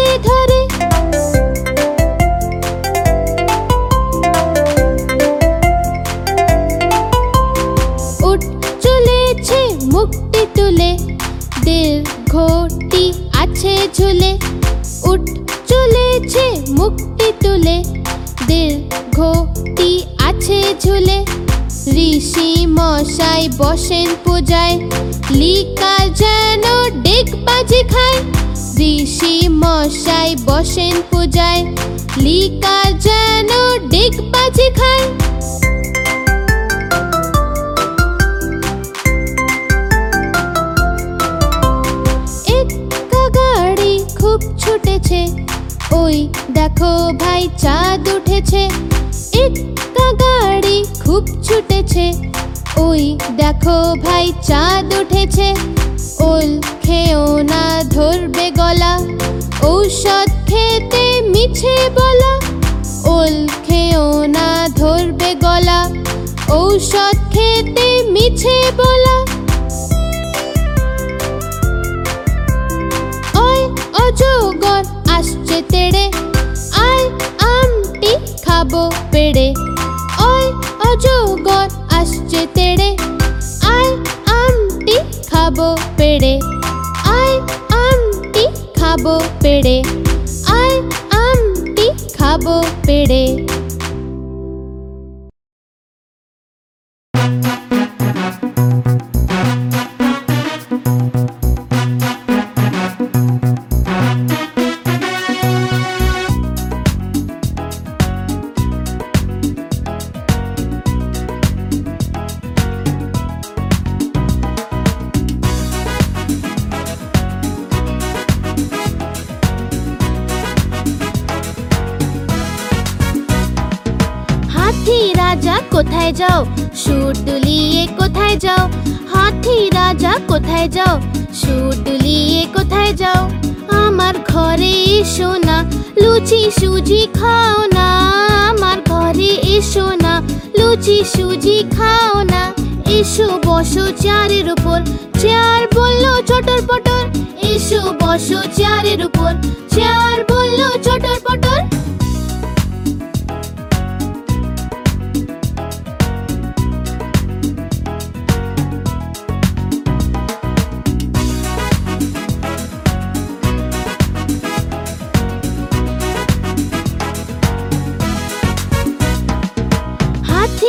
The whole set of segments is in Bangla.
ধরে উঠ চলেছে, মুক্তি তুলে। দিল ঘটি আছে ঝুলে। উঠ চলেছে, মুক্তি তুলে। দিল ঘটি আছে ঝুলে। ঋষি মশাই বসেন পূজায়। লিকা যেন ডেক বাজে খায়। ঋষি মশাই বসেন পূজায় লিকা যেন ডেক বাজে খায়। গাড়ি খুব ছুটেছে, ওই দেখো ভাই চাঁদ উঠেছে। একটা গাড়ি খুব ছুটেছে, ওই দেখো ভাই চাঁদ উঠেছে। ওল খেও না, ধরবে গলা। ঔষধ খেতে মিছে বলা। ওল খেও না, ধরবে গলা। ঔষধ খেতে মিছে বলা। ওই অজগর, আসছে তেড়ে। আয় আমটি খাব পেড়ে। পেড়ে আয় আমটি খাব পেড়ে কোথায় যাও? সুর দুলিয়ে কোথায় যাও? হাতি, রাজা, কোথায় যাও? সুর দুলিয়ে কোথায় যাও? আমার ঘরে এসো না, লুচি, সুজি খাও না। আমার ঘরে এসো না, লুচি, সুজি খাও না। এসো, বসো চেয়ারের উপর। চেয়ার বলল, চটর পটর। এসো, বসো চেয়ারের উপর। চেয়ার বলল, চটর পটর।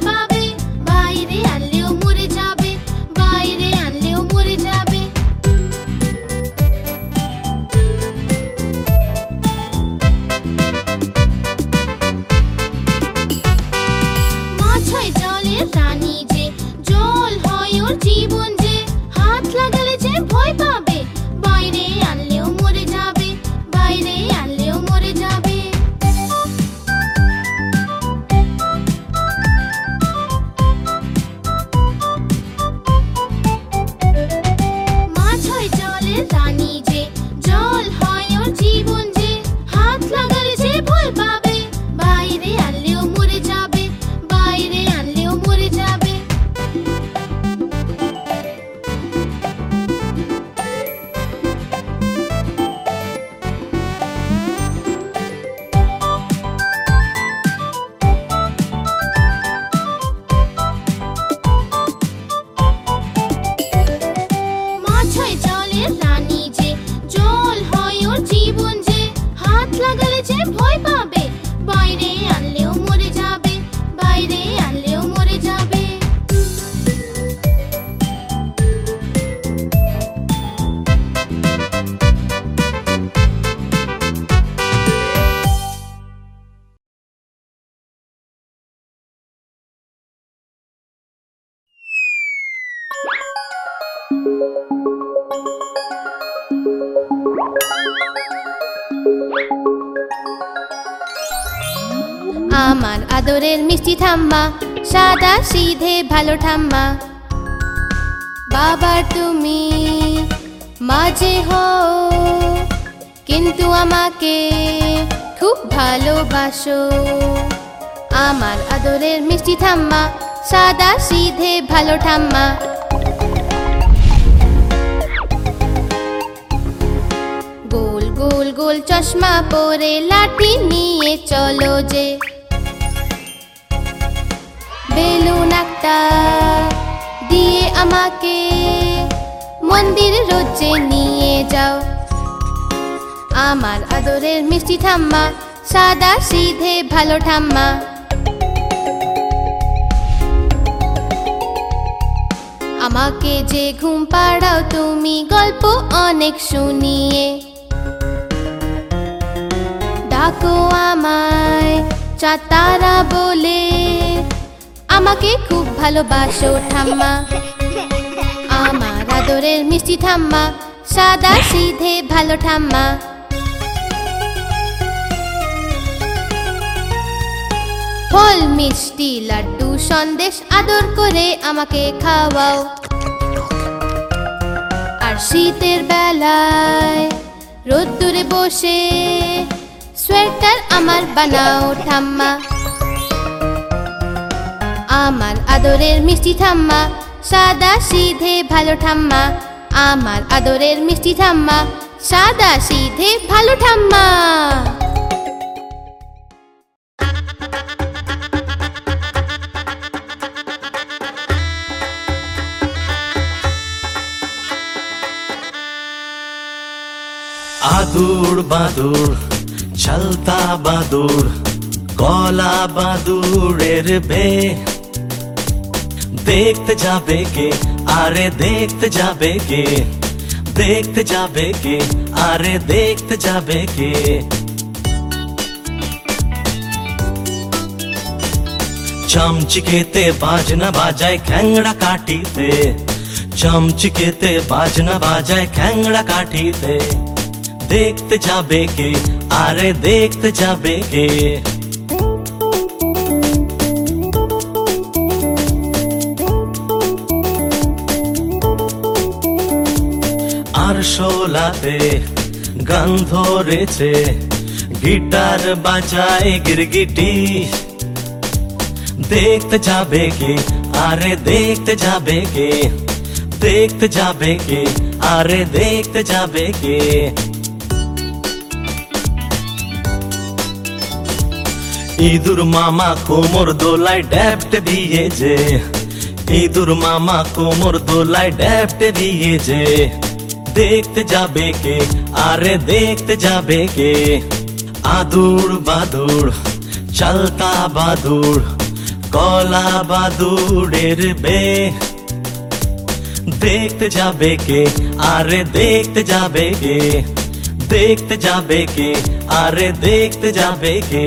papi, va ideal. আমার আদরের মিষ্টি ঠাম্মা, সাদা সিধে ভালো ঠাম্মা। বাবার তুমি মাঝে হও কিন্তু আমাকে খুব ভালোবাসো। আমার আদরের মিষ্টি ঠাম্মা, সাদা সিধে ভালো ঠাম্মা। গোল চশমা পরে লাঠি নিয়ে চলো যে। বেলুন একটা দিয়ে আমাকে মন্দির রোজে নিয়ে যাও। আমার আদরের মিষ্টি ঠাম্মা, সাদা সিধে ভালো ঠাম্মা। আমাকে যে ঘুম পাড়াও, তুমি গল্প অনেক শুনিয়ে ডাকো আমায়, চাতারা বলে। আমাকে খুব ভালোবাসো ঠাম্মা। আমার আদরের মিষ্টি ঠাম্মা, সাদা সিধে ভালো ঠাম্মা। ফল, মিষ্টি, লাড্ডু, সন্দেশ আদর করে আমাকে খাওয়াও। আর শীতের বেলায় রোদ্দুরে বসে সোয়েটার আমার বানাও ঠাম্মা। আমার আদরের মিষ্টি ঠাম্মা, সাদা সিধে ভালো ঠাম্মা। আমার আদরের মিষ্টি ঠাম্মা, সাদা সিধে ভালো ঠাম্মা। আদুর বাদুর চলতা বাদুর কলা বাদুরের বে দেখতে যাবে কে আরে দেখতে যাবে কে দেখতে যাবে কে আরে দেখতে যাবে কে চমচিকেতে বাজনা বাজায় খ্যাংড়া কাটিতে চমচিকেতে বাজনা বাজায় খ্যাংড়া কাঠিতে দেখতে যাবে কে? আরে দেখতে যাবে কে? আর শোলাতে গান ধরেছে, গিটার বাজায় গিরগিটি। দেখতে যাবে কে? আরে দেখতে যাবে কে? দেখতে যাবে কে? আরে দেখতে যাবে কে? ইঁদুর মামা কোমর দোলায় ড্যাপটে দিয়েছে। ইঁদুর মামা কোমর দোলায় ড্যাপটে দিয়েছে। দেখতে যাবে কে? আরে দেখতে যাবে কে? আদুর বাদুর, চালতা বাদুর, কলা বাদুরের বে দেখতে যাবে কে? আরে দেখতে যাবে কে? দেখতে যাবে কে? আরে দেখতে যাবে কে?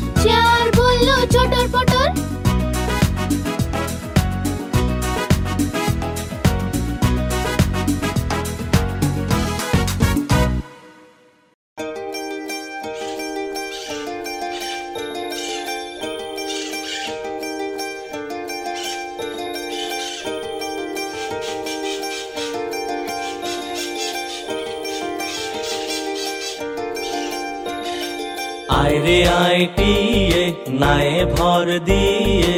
আয় রে আয় টিয়ে, নায়ে ভর দিয়ে।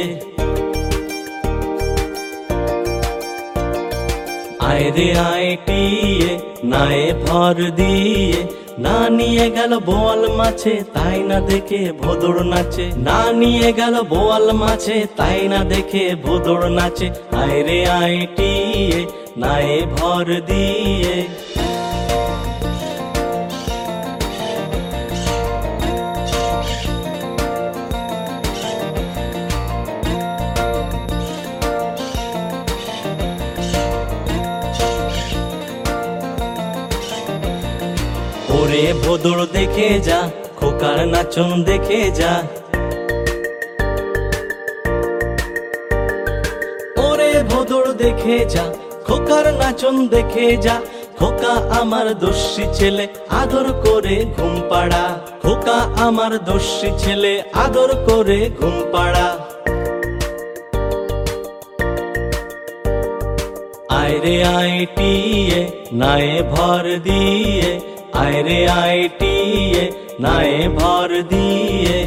আয় রে আয় টিয়ে, নায়ে ভর দিয়ে। না নিয়ে গেল বোয়াল মাছে, তাই না দেখে ভোদর নাচে। না নিয়ে গেল বোয়াল মাছে, তাই না দেখে ভোদর নাচে। আয় রে আয় টিয়ে, নায়ে ভর দিয়ে। ভোদর দেখে যা, খোকার নাচন দেখে যা। ওরে ভোদর দেখে যা, খোকার নাচন দেখে যা। খোকা আমার দোষী ছেলে, আদর করে ঘুম পাড়া। খোকা আমার দোষী ছেলে, আদর করে ঘুম পাড়া। আয়রে আইটিয়ে নায়ে ভর দিয়ে। আয়রে আইটিয়ে নায়ে ভর দিয়ে।